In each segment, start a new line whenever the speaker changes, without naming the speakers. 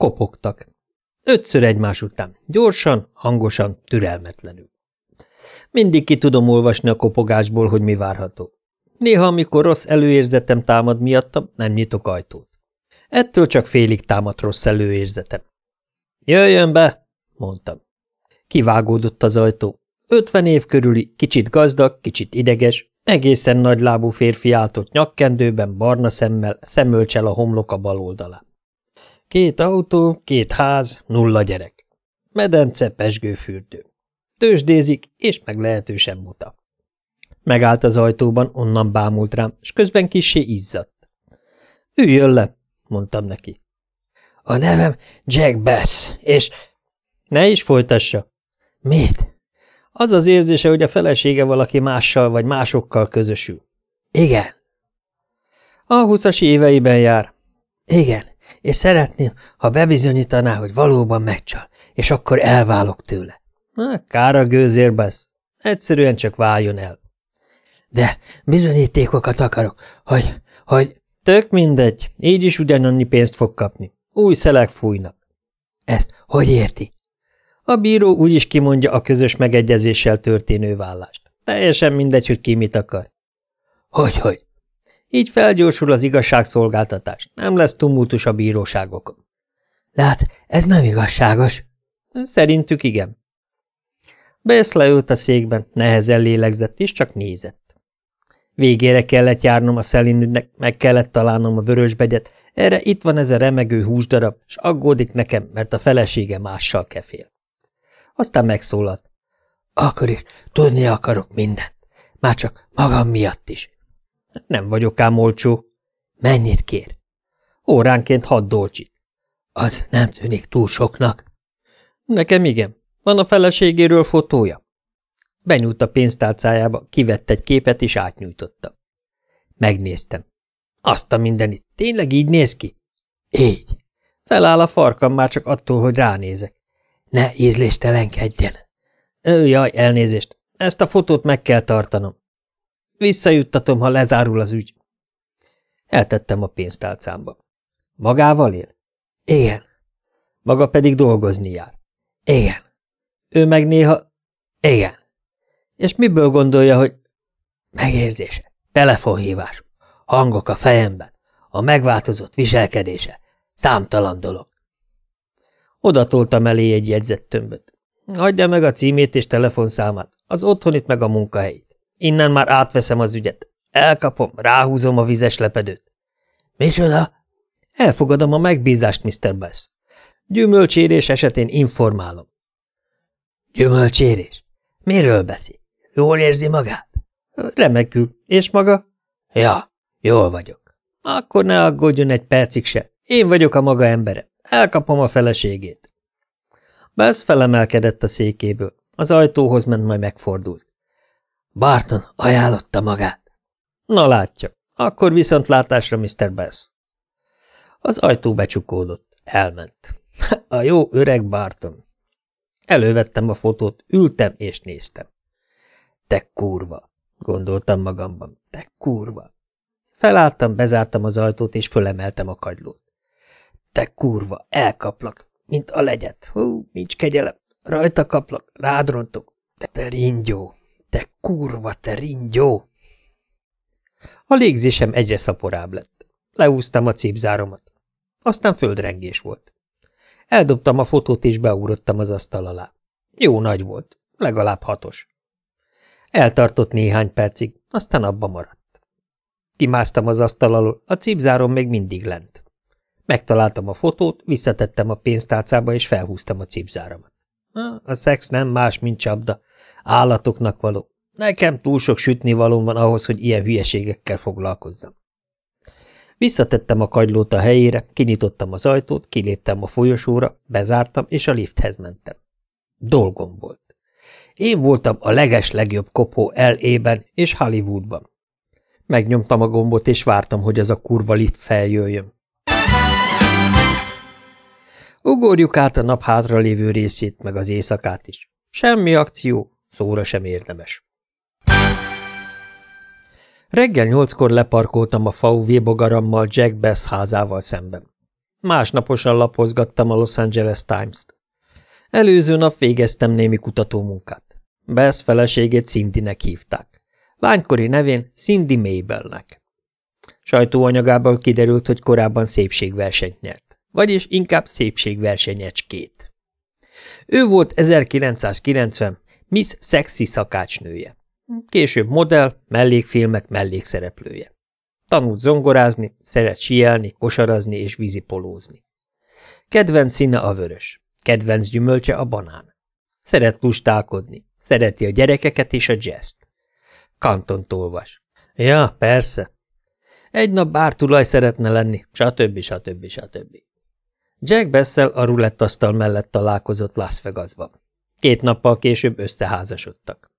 Kopogtak. Ötször egymás után, gyorsan, hangosan, türelmetlenül. Mindig ki tudom olvasni a kopogásból, hogy mi várható. Néha, amikor rossz előérzetem támad miattam, nem nyitok ajtót. Ettől csak félig támad rossz előérzetem. Jöjjön be, mondtam. Kivágódott az ajtó. Ötven év körüli, kicsit gazdag, kicsit ideges, egészen nagylábú férfi állt nyakkendőben, barna szemmel, szemölcsel a homlok a bal oldalán. Két autó, két ház, nulla gyerek. Medence, pesgőfürdő. Tősdézik, és meg lehetősen muta. Megállt az ajtóban, onnan bámult rám, és közben kissé izzadt. Üljön le, mondtam neki. A nevem Jack Bass, és... Ne is folytassa. Mit? Az az érzése, hogy a felesége valaki mással vagy másokkal közösül. Igen. A huszas éveiben jár. Igen, és szeretném, ha bebizonyítaná, hogy valóban megcsal, és akkor elválok tőle. Kár a gőzér, Bass. Egyszerűen csak váljon el. De bizonyítékokat akarok, hogy, hogy... Tök mindegy, így is ugyanannyi pénzt fog kapni. Új szelek fújnak. Ezt hogy érti? A bíró úgyis kimondja a közös megegyezéssel történő vállást. Teljesen mindegy, hogy ki mit akar. Hogy-hogy? Így felgyorsul az igazságszolgáltatás. Nem lesz tumultus a bíróságokon. Hát ez nem igazságos. Szerintük igen. Besz leült a székben, nehezen lélegzett, és csak nézett. Végére kellett járnom a szelinügynek, meg kellett találnom a vörösbegyet, erre itt van ez a remegő húsdarab, és aggódik nekem, mert a felesége mással kefél. Aztán megszólalt. Akkor is tudni akarok mindent, már csak magam miatt is. Nem vagyok ám olcsó. Mennyit kér? Óránként hat dolcsit. Az nem tűnik túl soknak. Nekem igen. Van a feleségéről fotója? Benyújt a pénztárcájába, kivett egy képet és átnyújtotta. Megnéztem. Azt a mindenit, tényleg így néz ki? Így. Feláll a farkam már csak attól, hogy ránézek. Ne ízléstelenkedjen. Ő, jaj, elnézést. Ezt a fotót meg kell tartanom. Visszajuttatom, ha lezárul az ügy. Eltettem a pénztálcámba. Magával él? Igen. Maga pedig dolgozni jár? Igen. Ő meg néha... Igen. És miből gondolja, hogy... Megérzése, telefonhívás, hangok a fejemben, a megváltozott viselkedése, számtalan dolog. Oda toltam elé egy jegyzettömböt. Hagyja meg a címét és telefonszámát, az otthonit meg a munkahelyét. Innen már átveszem az ügyet. Elkapom, ráhúzom a vizes lepedőt. Micsoda? Elfogadom a megbízást, Mr. Bass. Gyümölcsérés esetén informálom. Gyümölcsérés? Miről beszél? Jól érzi magát? Remekül. És maga? Ja, jól vagyok. Akkor ne aggódjon egy percig se. Én vagyok a maga embere. Elkapom a feleségét. Bess felemelkedett a székéből. Az ajtóhoz ment, majd megfordult. Barton ajánlotta magát. Na látja, akkor viszont látásra, Mr. Bass. Az ajtó becsukódott. Elment. A jó öreg Barton. Elővettem a fotót, ültem és néztem. Te kurva, gondoltam magamban. Te kurva. Felálltam, bezártam az ajtót, és fölemeltem a kagylót. Te kurva, elkaplak, mint a legyet. Hú, nincs kegyelem. Rajta kaplak, rádrontok. Te ringyó, te kurva, te ringyó. A légzésem egyre szaporább lett. Leúztam a cipzáromat. Aztán földrengés volt. Eldobtam a fotót, és beugrottam az asztal alá. Jó nagy volt, legalább hatos. Eltartott néhány percig, aztán abba maradt. Kimásztam az asztal alól, a cipzárom még mindig lent. Megtaláltam a fotót, visszatettem a pénztárcába, és felhúztam a cipzáramat. A szex nem más, mint csapda. Állatoknak való. Nekem túl sok sütni való van ahhoz, hogy ilyen hülyeségekkel foglalkozzam. Visszatettem a kagylót a helyére, kinyitottam az ajtót, kiléptem a folyosóra, bezártam, és a lifthez mentem. Dolgom volt. Én voltam a leges legjobb kopó L.A.-ben és Hollywoodban. Megnyomtam a gombot, és vártam, hogy az a kurva lift feljöjjön. Ugorjuk át a nap hátra lévő részét, meg az éjszakát is. Semmi akció, szóra sem érdemes. Reggel nyolckor leparkoltam a VW bogarammal Jack Bass házával szemben. Másnaposan lapozgattam a Los Angeles Times-t. Előző nap végeztem némi kutatómunkát. Bess feleségét Cindy-nek hívták. Lánykori nevén Cindy Mabelnek. Sajtóanyagából kiderült, hogy korábban szépségversenyt nyert, vagyis inkább szépségversenyecskét. Ő volt 1990 Miss Sexy szakácsnője. Később modell, mellékfilmek mellékszereplője. Tanult zongorázni, szeret sielni, kosarazni és vízipolózni. Kedvenc színe a vörös, kedvenc gyümölcse a banán. Szeret lustálkodni, szereti a gyerekeket és a jazzt. Kanton olvas. Ja, persze. Egy nap bártulaj szeretne lenni, stb. stb. stb. Jack Bessel a rulettasztal mellett találkozott Las Vegasban. Két nappal később összeházasodtak.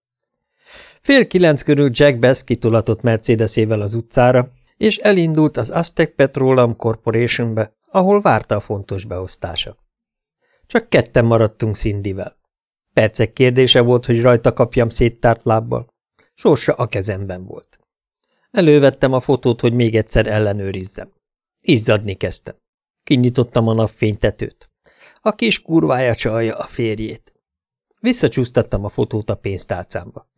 Fél kilenc körül Jack Bess kitulatott Mercedesével az utcára, és elindult az Aztec Petroleum Corporationbe, ahol várta a fontos beosztása. Csak ketten maradtunk Cindyvel. Percek kérdése volt, hogy rajta kapjam széttárt lábbal. Sorsa a kezemben volt. Elővettem a fotót, hogy még egyszer ellenőrizzem. Izzadni kezdtem. Kinyitottam a napfénytetőt. A kis kurvája csalja a férjét. Visszacsúsztattam a fotót a pénztárcámba.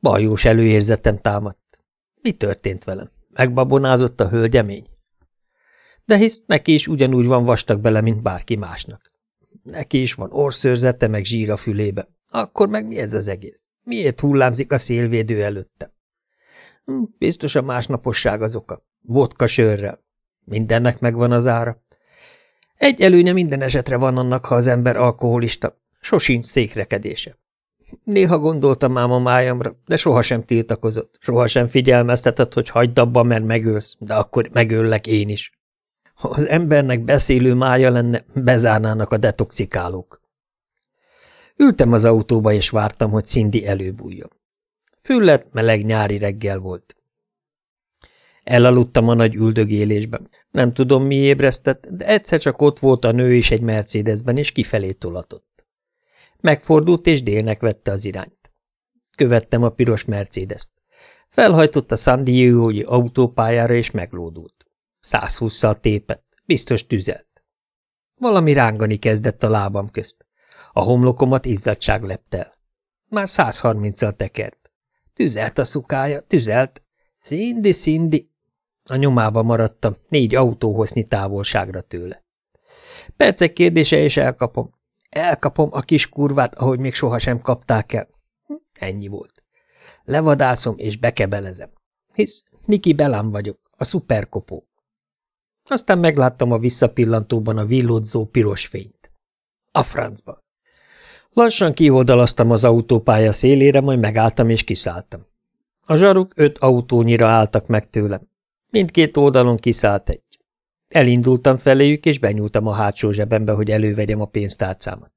Bajós előérzetem támadt. Mi történt velem? Megbabonázott a hölgyemény? De hisz neki is ugyanúgy van vastag bele, mint bárki másnak. Neki is van orszőrzete, meg zsír a fülébe. Akkor meg mi ez az egész? Miért hullámzik a szélvédő előttem? Hm, biztos a másnaposság az oka. Vodka sörrel. Mindennek megvan az ára. Egy előnye minden esetre van annak, ha az ember alkoholista. Sosincs székrekedése. Néha gondoltam ám a májamra, de sohasem tiltakozott, sohasem figyelmeztetett, hogy hagyd abba, mert megölsz, de akkor megöllek én is. Ha az embernek beszélő mája lenne, bezárnának a detoxikálók. Ültem az autóba, és vártam, hogy Cindy előbújjon. Füllet, meleg nyári reggel volt. Elaludtam a nagy üldögélésben. Nem tudom, mi ébresztett, de egyszer csak ott volt a nő is egy Mercedesben, és kifelé tolatott. Megfordult, és délnek vette az irányt. Követtem a piros Mercedes-t. Felhajtott a San Diego-i autópályára, és meglódult. 120-szal tépett, biztos tüzelt. Valami rángani kezdett a lábam közt. A homlokomat izzadság lepte. Már 130-szal tekert. Tüzelt a szukája, tüzelt. Szindi, szindi. A nyomába maradtam, négy autóhosznyi távolságra tőle. Percek kérdése, és elkapom. Elkapom a kis kurvát, ahogy még sohasem kapták el. Ennyi volt. Levadászom és bekebelezem. Hisz Niki Belám vagyok, a szuperkopó. Aztán megláttam a visszapillantóban a villódzó piros fényt. A francba. Lassan kioldalaztam az autópálya szélére, majd megálltam és kiszálltam. A zsaruk öt autónyira álltak meg tőlem. Mindkét oldalon kiszállt egy. Elindultam feléjük, és benyúltam a hátsó zsebembe, hogy elővegyem a pénztárcámat.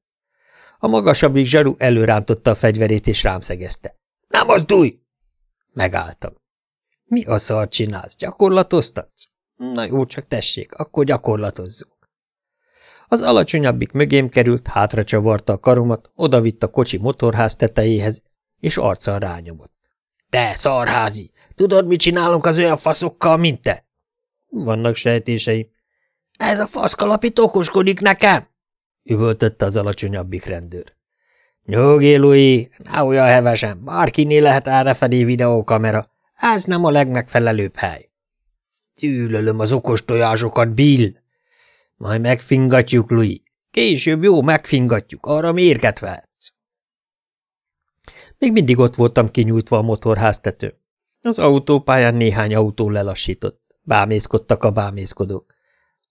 A magasabbik zsaru előrántotta a fegyverét, és rám szegezte. – Nem mozdulj! Megálltam. – Mi a szar csinálsz? Gyakorlatoztatsz? Na jó, csak tessék, akkor gyakorlatozzunk. Az alacsonyabbik mögém került, hátra csavarta a karomat, odavitt a kocsi motorház tetejéhez, és arccal rányomott. – Te, szarházi! Tudod, mit csinálunk az olyan faszokkal, mint te? – Vannak sejtéseim. – Ez a faszkalapit okoskodik nekem! – üvöltötte az alacsonyabbik rendőr. – Nyugi, Louis, ne olyan hevesen, bárkinél lehet felé videókamera. Ez nem a legmegfelelőbb hely. Gyűlölöm az okos tojásokat, Bill. Majd megfingatjuk, Louis. Később jó, megfingatjuk, arra mérget vehetsz. Még mindig ott voltam kinyújtva a motorháztető. Az autópályán néhány autó lelassított. Bámészkodtak a bámészkodók.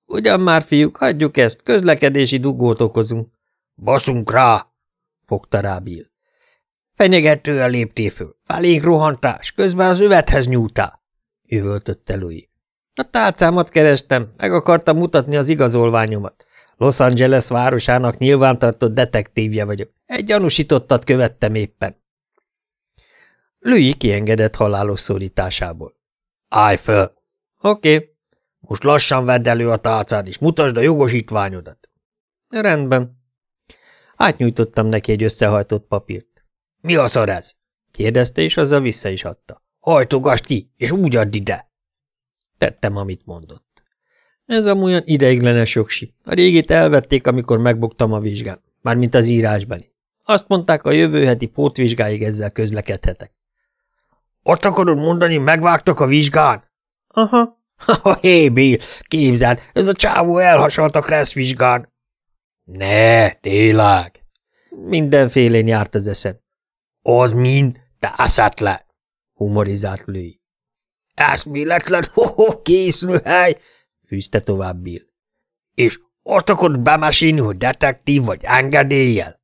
Ugyan már, fiúk, hagyjuk ezt, közlekedési dugót okozunk. Baszunk rá! fogta rá Bill. Fenyegetően léptél föl. Felénk rohantás, közben az övethez nyújtál, üvöltötte Louis. A tálcámat kerestem, meg akartam mutatni az igazolványomat. Los Angeles városának nyilvántartott detektívje vagyok. Egy gyanúsítottat követtem éppen. Louis kiengedett halálos szorításából. Állj föl! Oké. Okay. Most lassan vedd elő a tálcád, és mutasd a jogosítványodat. Rendben. Átnyújtottam neki egy összehajtott papírt. Mi a szar ez? kérdezte, és azzal vissza is adta. Hajtogast ki, és úgy add ide! Tettem, amit mondott. Ez amolyan ideiglenes jogsi. A régit elvették, amikor megbuktam a vizsgán, mármint az írásbeli. Azt mondták, a jövő heti pótvizsgáig ezzel közlekedhetek.
Ott akarod mondani, megvágtak a vizsgán?
Aha.
Ha, hé, Bill, képzeld, ez a csávó elhasalt a Kressz vizsgán. Ne, tényleg.
Mindenfélén járt az eszem.
Az mind, te le,
humorizált Louis.
Eszméletlen, ho-ho, készülhely,
fűzte tovább Bill.
És azt akarod bemesélni, hogy detektív vagy engedéllyel?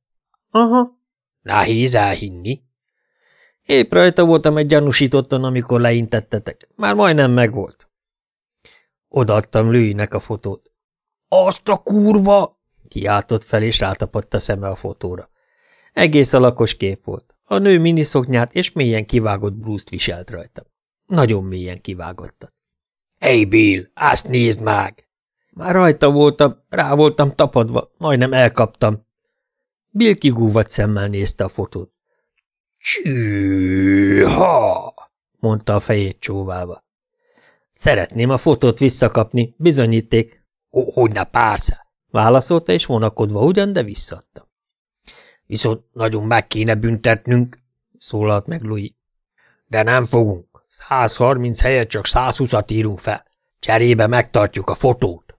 Aha.
Nehéz elhinni.
Épp rajta voltam egy gyanúsítottan, amikor leintettetek. Már majdnem megvolt. Odaadtam Lőinek a fotót.
Azt a kurva!
Kiáltott fel, és rátapadt a szeme a fotóra. Egész alakos kép volt. A nő miniszoknyát és mélyen kivágott blúzt viselt rajta. Nagyon mélyen kivágottat.
Hey Bill, azt nézd meg!
Már rajta voltam, rá voltam tapadva, majdnem elkaptam. Bill kigúvat szemmel nézte a fotót.
Csűha!
mondta a fejét csóválva. Szeretném a fotót visszakapni, bizonyíték.
Hogyne, pársze,
válaszolta, és vonakodva ugyan, de visszadta.
Viszont nagyon meg kéne büntetnünk, szólalt meg Louis. De nem fogunk. 130 helyet csak 120-at írunk fel. Cserébe megtartjuk a fotót.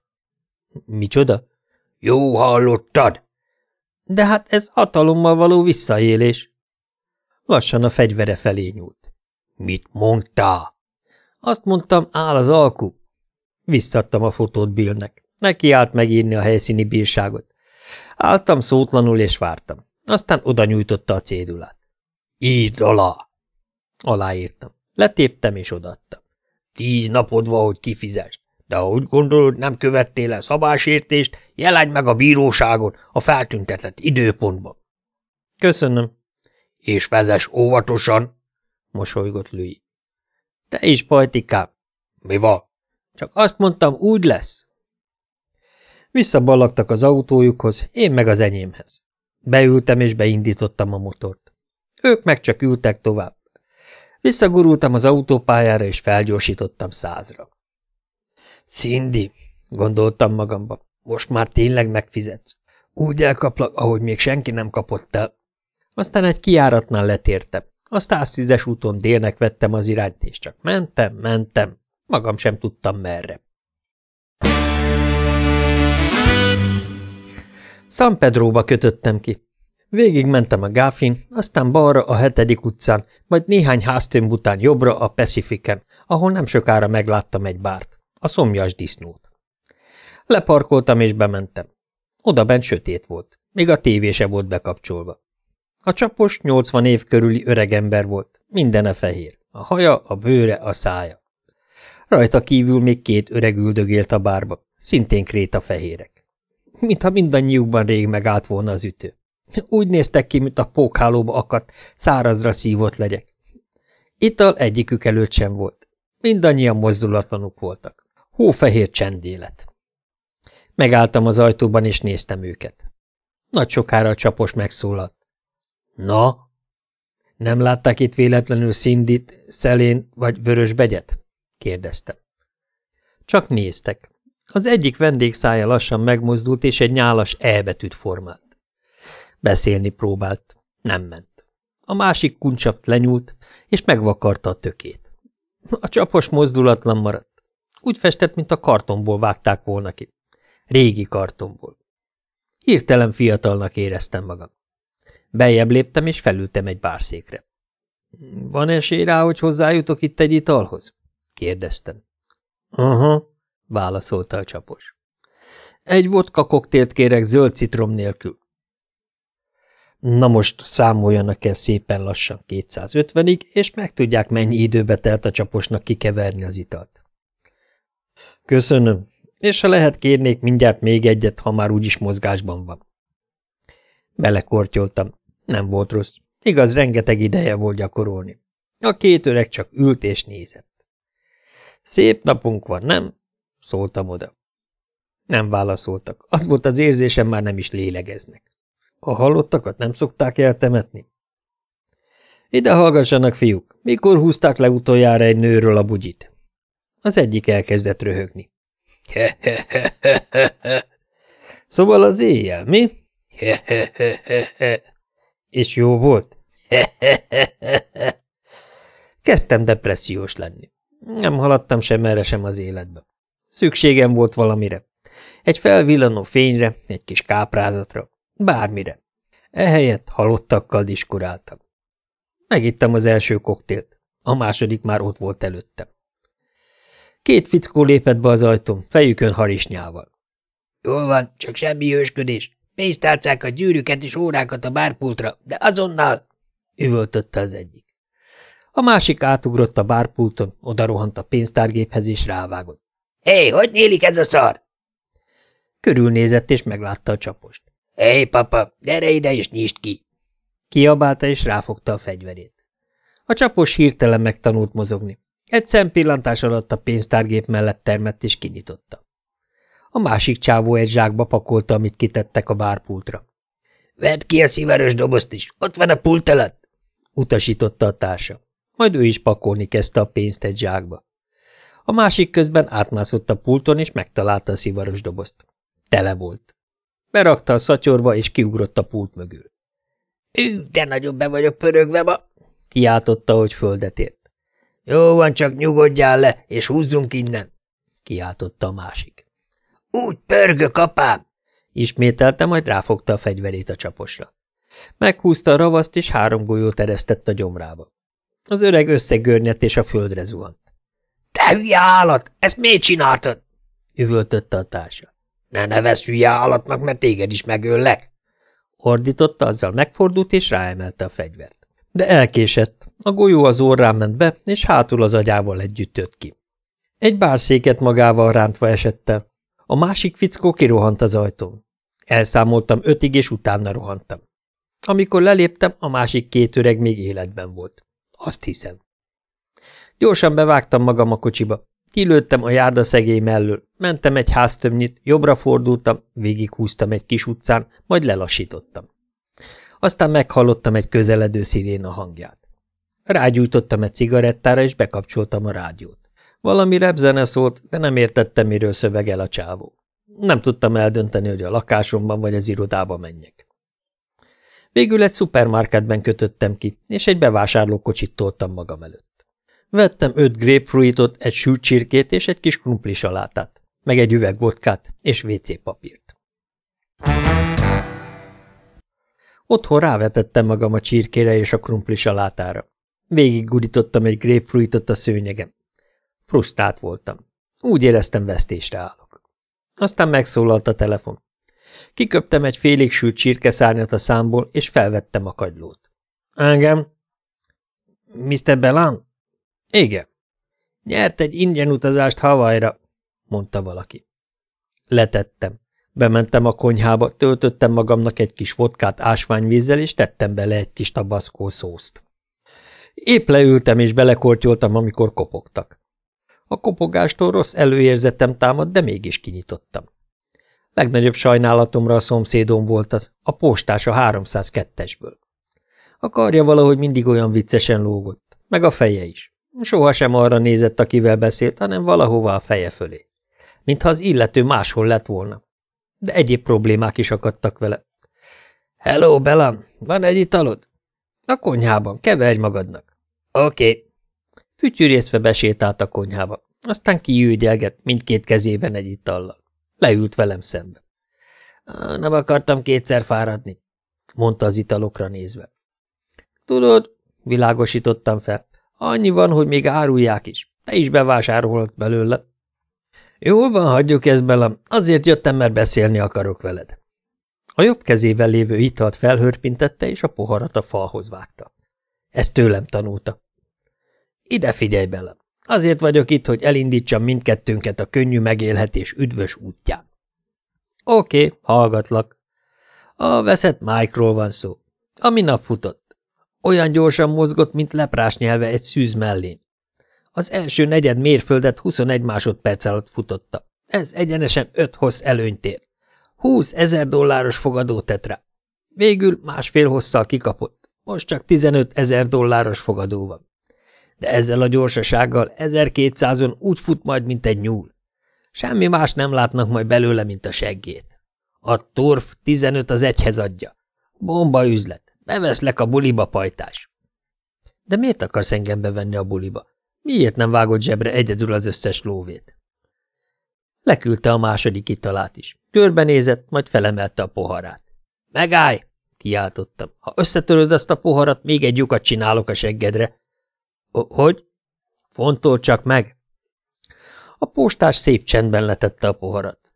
Micsoda?
Jó hallottad?
De hát ez hatalommal való visszaélés. Lassan a fegyvere felé nyúlt.
Mit mondtál?
Azt mondtam, áll az alku. Visszadtam a fotót Billnek. Neki állt megírni a helyszíni bírságot. Álltam szótlanul és vártam. Aztán oda nyújtotta a cédulát.
Írd alá!
Aláírtam. Letéptem és odaadtam.
Tíz napod van, hogy kifizest, de ha úgy gondolod, nem követtél el szabásértést, jelenj meg a bíróságon a feltüntetett időpontban.
Köszönöm.
És vezes óvatosan,
mosolygott Louis. Te is, pajtikám.
Mi van?
Csak azt mondtam, úgy lesz. Visszaballagtak az autójukhoz, én meg az enyémhez. Beültem és beindítottam a motort. Ők meg csak ültek tovább. Visszagurultam az autópályára, és felgyorsítottam százra. Cindy, gondoltam magamban, most már tényleg megfizetsz. Úgy elkaplak, ahogy még senki nem kapott el. Aztán egy kiáratnál letértem. A 110 úton délnek vettem az irányt, és csak mentem, mentem. Magam sem tudtam merre. San Pedróba kötöttem ki. Végig mentem a Gáfin, aztán balra a hetedik utcán, majd néhány háztömb után jobbra a Pacificen, ahol nem sokára megláttam egy bárt, a szomjas disznót. Leparkoltam és bementem. Oda bent sötét volt, még a tévése volt bekapcsolva. A csapos 80 év körüli öregember volt, mindene fehér, a haja, a bőre, a szája. Rajta kívül még két öreg üldögélt a bárba, szintén kréta fehérek. Mintha mindannyiukban rég megállt volna az ütő. Úgy néztek ki, mint a pókhálóba akadt, szárazra szívott legyek. Ital egyikük előtt sem volt. Mindannyian mozdulatlanuk voltak. Hófehér csendélet. Megálltam az ajtóban, és néztem őket. Nagy sokára a csapos megszólalt. Na? Nem látták itt véletlenül Szindit, Szelén vagy Vörösbegyet? kérdeztem. Csak néztek. Az egyik vendég szája lassan megmozdult, és egy nyálas E betűt formált. Beszélni próbált. Nem ment. A másik kuncsaft lenyúlt, és megvakarta a tökét. A csapos mozdulatlan maradt. Úgy festett, mint a kartonból vágták volna ki. Régi kartonból. Hirtelen fiatalnak éreztem magam. Beljebb léptem, és felültem egy bárszékre. – Van esély rá, hogy hozzájutok itt egy italhoz? – kérdeztem. – Aha – válaszolta a csapos. – Egy vodka koktélt kérek zöld citrom nélkül. Na most számoljanak el szépen lassan 250-ig, és megtudják, mennyi időbe telt a csaposnak kikeverni az italt. Köszönöm, és ha lehet kérnék mindjárt még egyet, ha már úgyis mozgásban van. Belekortyoltam. Nem volt rossz. Igaz, rengeteg ideje volt gyakorolni. A két öreg csak ült és nézett. Szép napunk van, nem? Szóltam oda. Nem válaszoltak. Az volt az érzésem, már nem is lélegeznek. A halottakat nem szokták eltemetni? Ide hallgassanak, fiúk. Mikor húzták le utoljára egy nőről a bugyit? Az egyik elkezdett röhögni. Szóval az éjjel, mi? És jó volt? Kezdtem depressziós lenni. Nem haladtam sem erre sem az életbe. Szükségem volt valamire. Egy felvillanó fényre, egy kis káprázatra, bármire. Ehelyett halottakkal diskuráltam. Megittem az első koktélt, a második már ott volt előttem. Két fickó lépett be az ajtón, fejükön harisnyával.
– Jól van, csak semmi ősködés. A gyűrűket és órákat a bárpultra, de azonnal!
– üvöltötte az egyik. A másik átugrott a bárpulton, oda rohant a pénztárgéphez és rávágott.
– Hé, hey, hogy nyílik ez a szar?
Körülnézett és meglátta a csapost.
– Hé, hey, papa, gyere ide és nyisd ki!
Kiabálta és ráfogta a fegyverét. A csapos hirtelen megtanult mozogni. Egy szempillantás alatt a pénztárgép mellett termett és kinyitotta. A másik csávó egy zsákba pakolta, amit kitettek a bárpultra.
– Vedd ki a szivaros dobozt is, ott van a pult alatt!
– utasította a társa. Majd ő is pakolni kezdte a pénzt egy zsákba. A másik közben átmászott a pulton, és megtalálta a szivaros dobozt. Tele volt. Berakta a szatyorba, és kiugrott a pult mögül.
– Ű, de nagyon be vagyok pörögve ma!
– kiáltotta, hogy földet ért.
Jó van, csak nyugodjál le, és húzzunk innen,
kiáltotta a másik.
Úgy pörgök, apám!
Ismételte, majd ráfogta a fegyverét a csaposra. Meghúzta a ravaszt, és három golyót eresztett a gyomrába. Az öreg összegörnyedt, és a földre zuhant.
– Te hülye állat! Ezt miért csináltad?
– üvöltötte a társa.
– Ne nevezz hülye állatnak, mert téged is megöllek!
– ordította, azzal megfordult, és ráemelte a fegyvert de elkésett. A golyó az órán ment be, és hátul az agyával együtt jött ki. Egy bárszéket magával rántva esett el. A másik fickó kirohant az ajtón. Elszámoltam ötig, és utána rohantam. Amikor leléptem, a másik két öreg még életben volt. Azt hiszem. Gyorsan bevágtam magam a kocsiba. Kilőttem a járda szegély mellől, mentem egy háztömnyit, jobbra fordultam, végighúztam egy kis utcán, majd lelassítottam. Aztán meghallottam egy közeledő sziréna hangját. Rágyújtottam egy cigarettára, és bekapcsoltam a rádiót. Valami repzene szólt, de nem értettem, miről szövegel a csávó. Nem tudtam eldönteni, hogy a lakásomban vagy az irodába menjek. Végül egy szupermarketben kötöttem ki, és egy bevásárlókocsit toltam magam előtt. Vettem öt grapefruitot, egy sült csirkét és egy kis krumplisalátát, meg egy üveg vodkát és WC papírt. Otthon rávetettem magam a csirkére és a krumpli salátára. Végig gurítottam egy grapefruitot a szőnyegem. Frusztrált voltam. Úgy éreztem, vesztésre állok. Aztán megszólalt a telefon. Kiköptem egy félig sült csirkeszárnyat a számból, és felvettem a kagylót. Engem? Mr. Belan? Igen. Nyert egy ingyen utazást Havajra, mondta valaki. Letettem. Bementem a konyhába, töltöttem magamnak egy kis vodkát ásványvízzel, és tettem bele egy kis tabaszkó szószt. Épp leültem és belekortyoltam, amikor kopogtak. A kopogástól rossz előérzetem támad, de mégis kinyitottam. Legnagyobb sajnálatomra a szomszédom volt az, a postás a 302-esből. A karja valahogy mindig olyan viccesen lógott, meg a feje is. Soha sem arra nézett, akivel beszélt, hanem valahova a feje fölé. Mintha az illető máshol lett volna de egyéb problémák is akadtak vele. – Hello, Belam, van egy italod? – A konyhában, keverj magadnak. – Oké. Okay. Fütyűrészve besétált a konyhába, aztán kiügyelget mindkét kezében egy itallal. Leült velem szembe. – Nem akartam kétszer fáradni – mondta az italokra nézve. – Tudod, világosítottam fel, annyi van, hogy még árulják is. Te is bevásárolhatsz belőle. Jól van, hagyjuk ezt belem, azért jöttem, mert beszélni akarok veled. A jobb kezével lévő italt felhörpintette, és a poharat a falhoz vágta. Ezt tőlem tanulta. Ide figyelj belem. Azért vagyok itt, hogy elindítsam mindkettőnket a könnyű megélhetés üdvös útján. Oké, hallgatlak. A veszett Mike-ról van szó. A minap futott. Olyan gyorsan mozgott, mint leprás nyelve egy szűz mellén. Az első negyed mérföldet 21 másodperc alatt futotta. Ez egyenesen öt hossz előnyt ér. 20 ezer dolláros fogadó tett rá. Végül másfél hosszal kikapott. Most csak 15 ezer dolláros fogadó van. De ezzel a gyorsasággal 1200-on úgy fut majd, mint egy nyúl.
Semmi más nem látnak majd belőle, mint a seggét. A torf 15 az egyhez adja. Bomba üzlet. Beveszlek a buliba, pajtás.
De miért akarsz engem bevenni a buliba? Miért nem vágott zsebre egyedül az összes lóvét? Leküldte a második italát is. Körbenézett, majd felemelte a poharát.
Megállj! kiáltottam. Ha összetöröd azt a poharat, még egy lyukat csinálok a seggedre.
Hogy?
Fontol csak meg.
A postás szép csendben letette a poharat.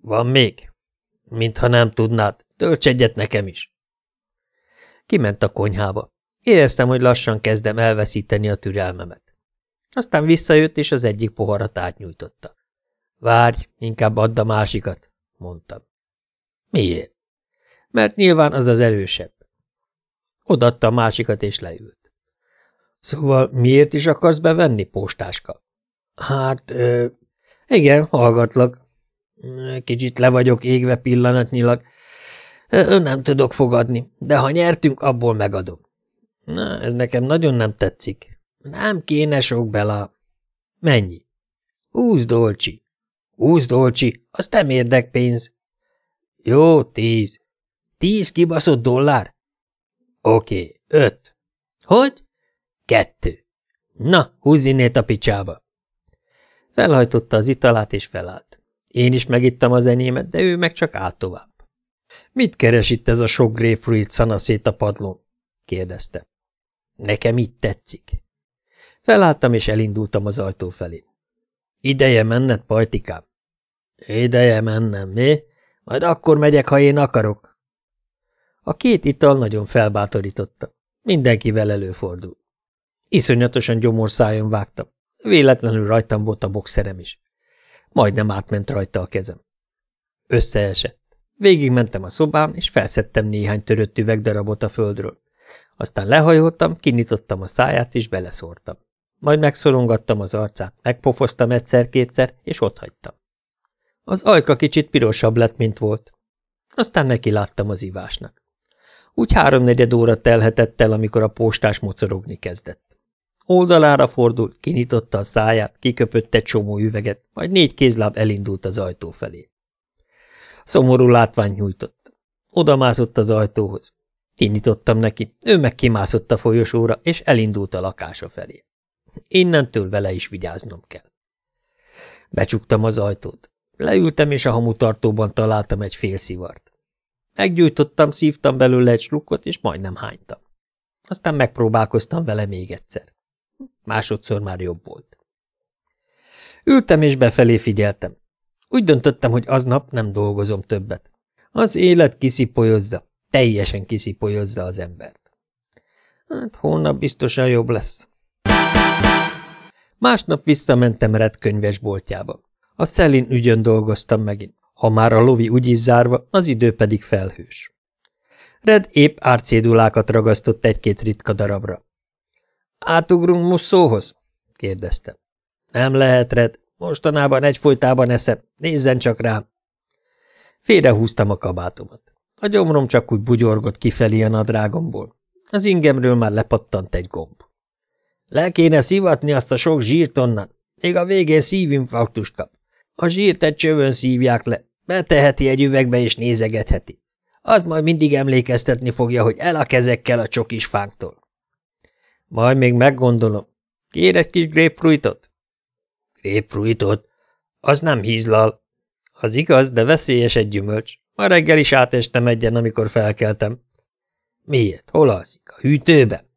Van még? Mintha nem tudnád, tölts egyet nekem is.
Kiment a konyhába. Éreztem, hogy lassan kezdem elveszíteni a türelmemet. Aztán visszajött, és az egyik poharat átnyújtotta. Várj, inkább add a másikat, mondtam.
Miért?
Mert nyilván az az erősebb. Odaadta a másikat, és leült.
Szóval miért is akarsz bevenni, postáska?
Hát, ö, igen, hallgatlak. Kicsit le vagyok égve pillanatnyilag. Nem tudok fogadni, de ha nyertünk, abból megadom. Na, ez nekem nagyon nem tetszik. Nem kéne sok bela.
Mennyi?
Húsz dolcsi.
Húsz dolcsi, az nem érdek pénz.
Jó, tíz.
Tíz kibaszott dollár?
Oké, öt.
Hogy?
Kettő.
Na, húzz innét a picsába.
Felhajtotta az italát és felállt. Én is megittam az enyémet, de ő meg csak állt tovább. Mit keres itt ez a sok grapefruit szanaszét a padlón? kérdezte.
Nekem így tetszik.
Felálltam és elindultam az ajtó felé.
Ideje menned, pajtikám?
Ideje mennem, mi? Majd akkor megyek, ha én akarok. A két ital nagyon felbátorította. Mindenkivel előfordul. Iszonyatosan gyomorszájon vágtam. Véletlenül rajtam volt a boxerem is. Majdnem átment rajta a kezem. Összeesett. Végigmentem a szobám, és felszettem néhány törött üvegdarabot a földről. Aztán lehajoltam, kinyitottam a száját, és beleszórtam. Majd megszorongattam az arcát, megpofoztam egyszer-kétszer, és otthagytam. Az ajka kicsit pirosabb lett, mint volt. Aztán neki láttam az ivásnak. Úgy háromnegyed óra telhetett el, amikor a postás mocorogni kezdett. Oldalára fordult, kinyitotta a száját, kiköpött egy csomó üveget, majd négy kézláb elindult az ajtó felé. Szomorú látvány nyújtott. Oda mászott az ajtóhoz. Kinyitottam neki, ő meg kimászott a folyosóra, és elindult a lakása felé. Innentől vele is vigyáznom kell. Becsuktam az ajtót. Leültem, és a hamutartóban találtam egy fél szivart. Meggyújtottam, szívtam belőle egy slukkot, és majdnem hánytam. Aztán megpróbálkoztam vele még egyszer. Másodszor már jobb volt. Ültem és befelé figyeltem. Úgy döntöttem, hogy aznap nem dolgozom többet. Az élet kiszipolyozza, teljesen kiszipolyozza az embert. Hát holnap biztosan jobb lesz. Másnap visszamentem Red könyvesboltjába. A Szelin ügyön dolgoztam megint. Ha már a lovi úgy is zárva, az idő pedig felhős. Red épp árcédulákat ragasztott egy-két ritka darabra. Átugrunk muszóhoz? kérdeztem. Nem lehet, Red. Mostanában egyfolytában eszem. Nézzen csak rám. Félrehúztam a kabátomat. A gyomrom csak úgy bugyorgott kifelé a nadrágomból. Az ingemről már lepattant egy gomb. Le kéne szivatni azt a sok zsírt onnan. Még a végén szívinfarktust kap. A zsírt egy csövön szívják le. Beteheti egy üvegbe és nézegetheti. Az majd mindig emlékeztetni fogja, hogy el a kezekkel a csokis fánktól. Majd még meggondolom. Kér egy kis grapefruitot?
Grapefruitot? Az nem hízlal.
Az igaz, de veszélyes egy gyümölcs. Ma reggel is átestem egyen, amikor felkeltem.
Miért? Hol alszik? A hűtőben?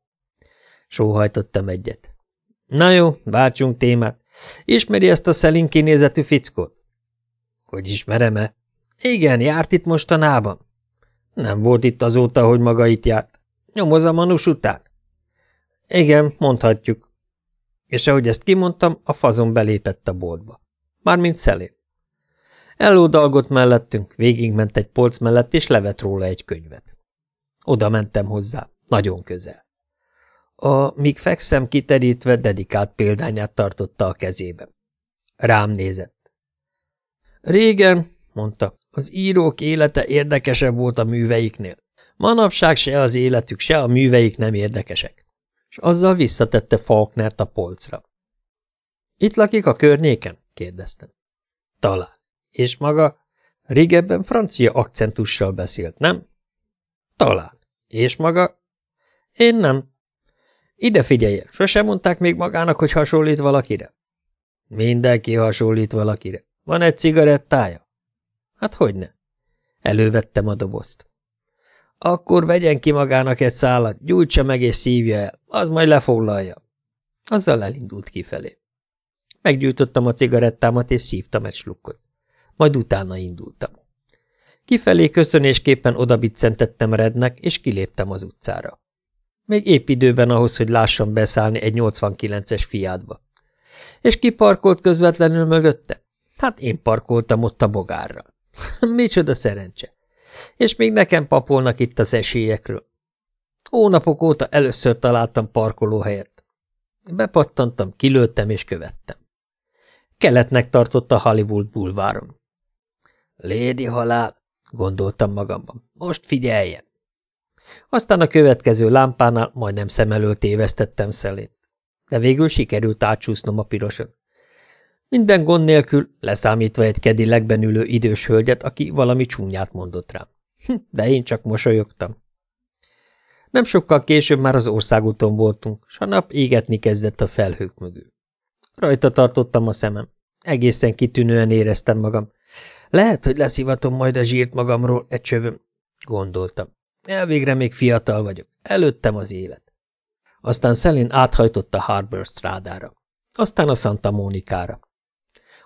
Sóhajtottam egyet. Na jó, váltsunk témát. Ismeri ezt a szelin kinézetű fickót?
Hogy ismerem-e?
Igen, járt itt mostanában. Nem volt itt azóta, hogy maga itt járt. Nyomoz a manus után? Igen, mondhatjuk. És ahogy ezt kimondtam, a fazon belépett a boltba. Mármint szelén. Elódalgott mellettünk, végigment egy polc mellett, és levett róla egy könyvet. Oda mentem hozzá, nagyon közel. A míg fekszem kiterítve dedikált példányát tartotta a kezében. Rám nézett. Régen, mondta, az írók élete érdekesebb volt a műveiknél. Manapság se az életük, se a műveik nem érdekesek. És azzal visszatette Faulknert a polcra. Itt lakik a környéken? kérdeztem. Talán. És maga? Régebben francia akcentussal beszélt, nem? Talán. És maga? Én nem. Ide figyeljen, sosem mondták még magának, hogy hasonlít valakire? Mindenki hasonlít valakire. Van egy cigarettája? Hát hogyne. Elővettem a dobozt. Akkor vegyen ki magának egy szállat, gyújtsa meg és szívja el, az majd lefoglalja. Azzal elindult kifelé. Meggyújtottam a cigarettámat, és szívtam egy slukkot. Majd utána indultam. Kifelé köszönésképpen odabiccentettem Rednek, és kiléptem az utcára. Még épp időben ahhoz, hogy lássam beszállni egy 89-es fiádba. És ki parkolt közvetlenül mögötte? Hát én parkoltam ott a bogárra. Micsoda szerencse. És még nekem papolnak itt az esélyekről. Hónapok óta először találtam parkolóhelyet. Bepattantam, kilőttem és követtem. Keletnek tartott a Hollywood bulváron. Lédi halál, gondoltam magamban. Most figyeljen! Aztán a következő lámpánál majdnem szem elől tévesztettem szelét. De végül sikerült átsúsznom a piroson. Minden gond nélkül, leszámítva egy kedilekben ülő idős hölgyet, aki valami csúnyát mondott rám. Hm, de én csak mosolyogtam. Nem sokkal később már az országúton voltunk, s a nap égetni kezdett a felhők mögül. Rajta tartottam a szemem. Egészen kitűnően éreztem magam. Lehet, hogy leszivatom majd a zsírt magamról egy csövöm, gondoltam. Elvégre még fiatal vagyok. Előttem az élet. Aztán Szelin áthajtott a Harbor strádára. Aztán a Santa Mónikára.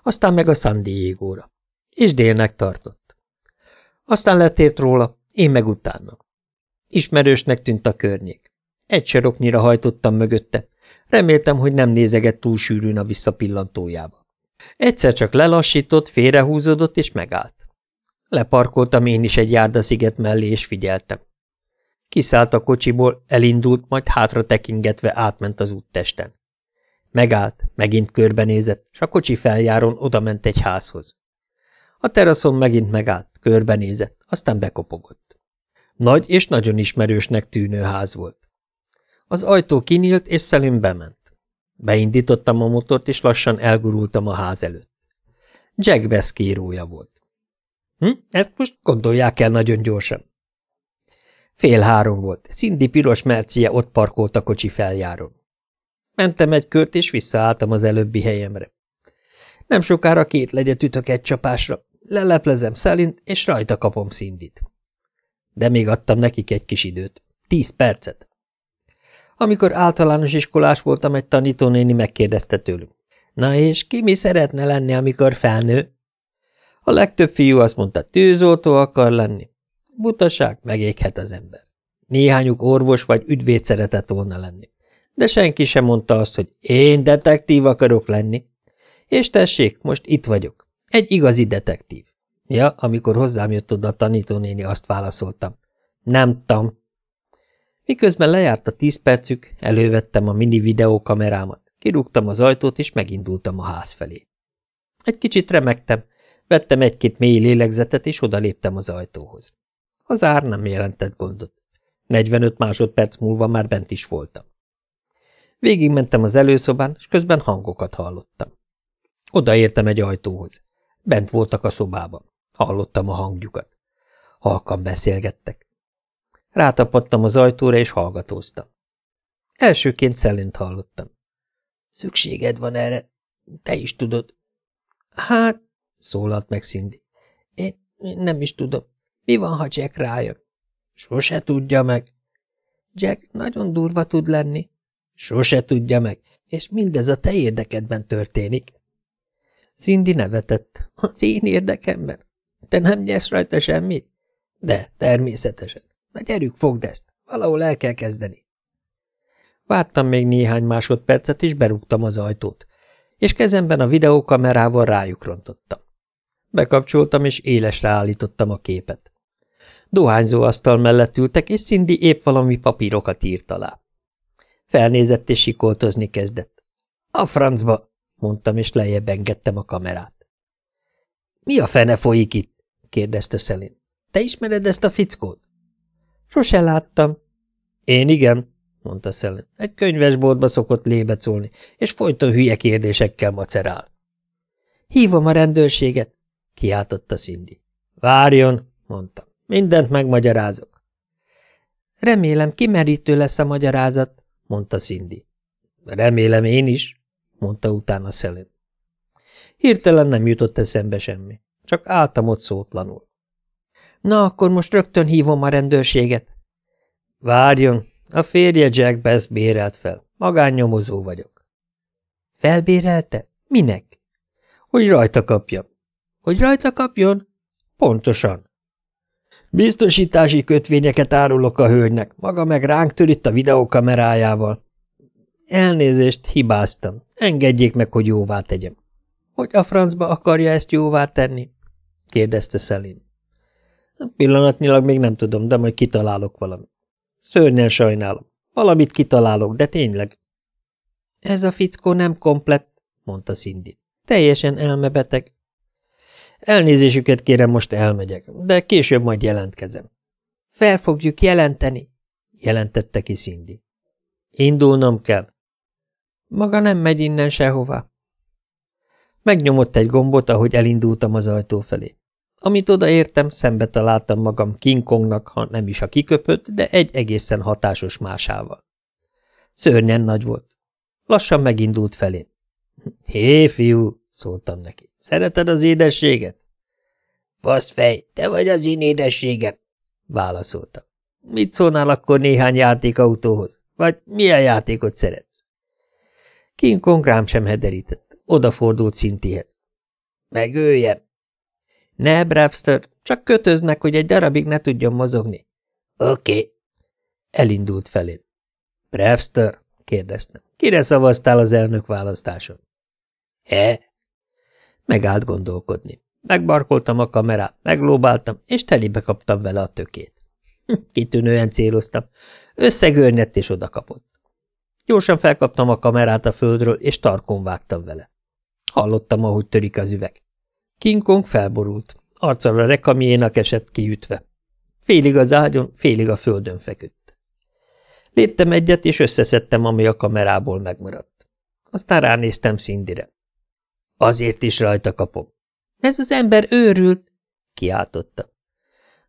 Aztán meg a San Diego-ra. És délnek tartott. Aztán letért róla, én meg utána. Ismerősnek tűnt a környék. Egy saroknyira hajtottam mögötte. Reméltem, hogy nem nézeget túl sűrűn a visszapillantójába. Egyszer csak lelassított, félrehúzódott és megállt. Leparkoltam én is egy járdasziget mellé, és figyeltem. Kiszállt a kocsiból, elindult, majd hátra tekingetve átment az úttesten. Megállt, megint körbenézett, s a kocsi feljáron odament egy házhoz. A teraszon megint megállt, körbenézett, aztán bekopogott. Nagy és nagyon ismerősnek tűnő ház volt. Az ajtó kinyílt, és Szelim bement. Beindítottam a motort, és lassan elgurultam a ház előtt. Jack beszkírója volt. Hm? Ezt most gondolják el nagyon gyorsan. Fél három volt. Szindi piros mercie ott parkolt a kocsi feljáron. Mentem egy kört, és visszaálltam az előbbi helyemre. Nem sokára két legyet ütök egy csapásra, leleplezem Szelint, és rajta kapom Szindit. De még adtam nekik egy kis időt. Tíz percet. Amikor általános iskolás voltam, egy tanítónéni megkérdezte tőlünk. Na és ki mi szeretne lenni, amikor felnő? A legtöbb fiú azt mondta, tűzoltó akar lenni. Butaság, megéghet az ember. Néhányuk orvos vagy ügyvéd szeretett volna lenni. De senki sem mondta azt, hogy én detektív akarok lenni. És tessék, most itt vagyok. Egy igazi detektív. Ja, amikor hozzám jött oda a tanítónéni, azt válaszoltam. Nem tam. Miközben lejárt a tíz percük, elővettem a mini videókamerámat, kirúgtam az ajtót, és megindultam a ház felé. Egy kicsit remektem, vettem egy-két mély lélegzetet, és odaléptem az ajtóhoz. Az ár nem jelentett gondot. 45 másodperc múlva már bent is voltam. Végigmentem az előszobán, és közben hangokat hallottam. Odaértem egy ajtóhoz. Bent voltak a szobában. Hallottam a hangjukat. Halkan beszélgettek. Rátapadtam az ajtóra, és hallgatóztam. Elsőként Szelint hallottam. Szükséged van erre, te is tudod. Hát, szólalt meg Cindy. Én nem is tudom. Mi van, ha Jack rájön? Sose tudja meg. Jack nagyon durva tud lenni. Sose tudja meg, és mindez a te érdekedben történik. Cindy nevetett. Az én érdekemben? Te nem nyersz rajta semmit? De, természetesen. Na gyerünk, fogd ezt. Valahol el kell kezdeni. Vártam még néhány másodpercet, és berúgtam az ajtót, és kezemben a videókamerával rájuk rontottam. Bekapcsoltam, és élesre állítottam a képet. Dohányzó asztal mellett ültek, és Cindy épp valami papírokat írt alá. Felnézett és sikoltozni kezdett. A francba, mondtam, és lejjebb engedtem a kamerát. Mi a fene folyik itt? kérdezte Szelin. Te ismered ezt a fickót? Sose láttam. Én igen, mondta Szelin. Egy könyvesboltba szokott lébecolni, és folyton hülye kérdésekkel macerál. Hívom a rendőrséget, kiáltotta Cindy. Várjon, mondta. Mindent megmagyarázok. Remélem, kimerítő lesz a magyarázat, mondta Cindy. Remélem én is, mondta utána Szelin. Hirtelen nem jutott eszembe semmi, csak álltam ott szótlanul. Na, akkor most rögtön hívom a rendőrséget. Várjon, a férje Jack Bass bérelt fel. Magánnyomozó vagyok. Felbérelte? Minek? Hogy rajta kapjam. Hogy rajta kapjon? Pontosan. Biztosítási kötvényeket árulok a hölgynek, maga meg ránk tör a videókamerájával. Elnézést, hibáztam. Engedjék meg, hogy jóvá tegyem. Hogy a francba akarja ezt jóvá tenni? kérdezte Szelin. Pillanatnyilag még nem tudom, de majd kitalálok valamit. Szörnyen sajnálom. Valamit kitalálok, de tényleg. Ez a fickó nem komplett, mondta Cindy. Teljesen elmebeteg. Elnézésüket kérem, most elmegyek, de később majd jelentkezem. Fel fogjuk jelenteni, jelentette ki Cindy. Indulnom kell. Maga nem megy innen sehová. Megnyomott egy gombot, ahogy elindultam az ajtó felé. Amit odaértem, szembe találtam magam King Kongnak, ha nem is a kiköpött, de egy egészen hatásos másával. Szörnyen nagy volt. Lassan megindult felém. Hé, fiú, szóltam neki. Szereted az édességet? fej, te vagy az én édességem, válaszolta. Mit szólnál akkor néhány játékautóhoz? Vagy milyen játékot szeretsz? King Kong rám sem hederített. Odafordult szintihez. Megöljem? Ne, Bravster, csak kötözd meg, hogy egy darabig ne tudjon mozogni. Oké. Okay. Elindult felém. Bravster? kérdeztem. Kire szavaztál az elnök választáson? He? Megállt gondolkodni. Megbarkoltam a kamerát, meglóbáltam, és telibe kaptam vele a tökét. Kitűnően céloztam. Összegörnyedt és odakapott. Gyorsan felkaptam a kamerát a földről, és tarkon vágtam vele. Hallottam, ahogy törik az üveg. King Kong felborult, arccal a rekamiénak esett kiütve. Félig az ágyon, félig a földön feküdt. Léptem egyet, és összeszedtem, ami a kamerából megmaradt. Aztán ránéztem Szindire. Azért is rajta kapom. Ez az ember őrült, kiáltotta.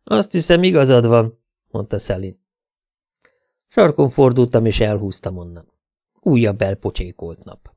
Azt hiszem, igazad van, mondta Szelin. Sarkon fordultam, és elhúztam onnan. Újabb elpocsékolt nap.